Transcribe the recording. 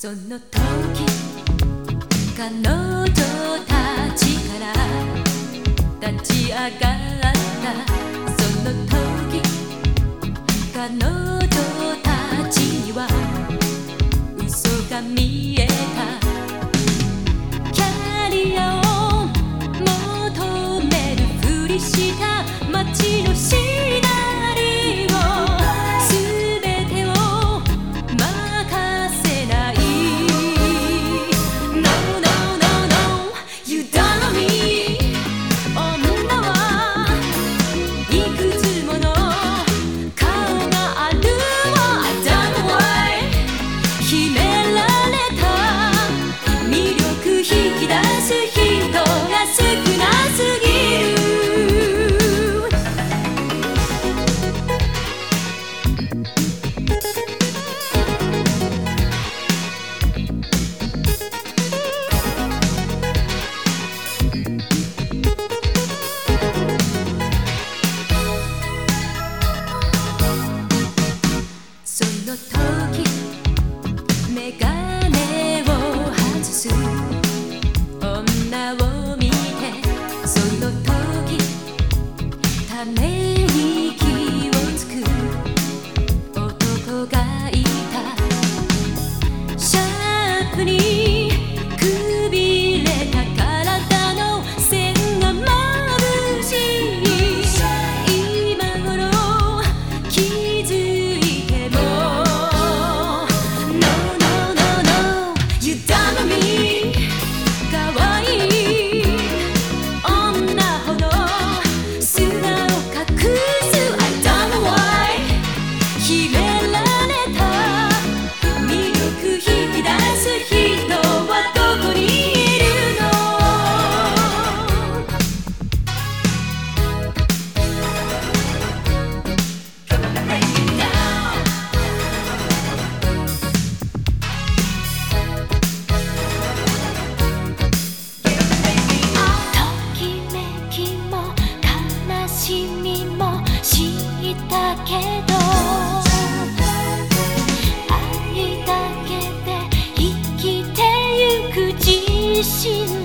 その時彼女たちから立ち上がったその時彼女たちには嘘が見決男がいた。シャープに愛だけで生きてゆく自信。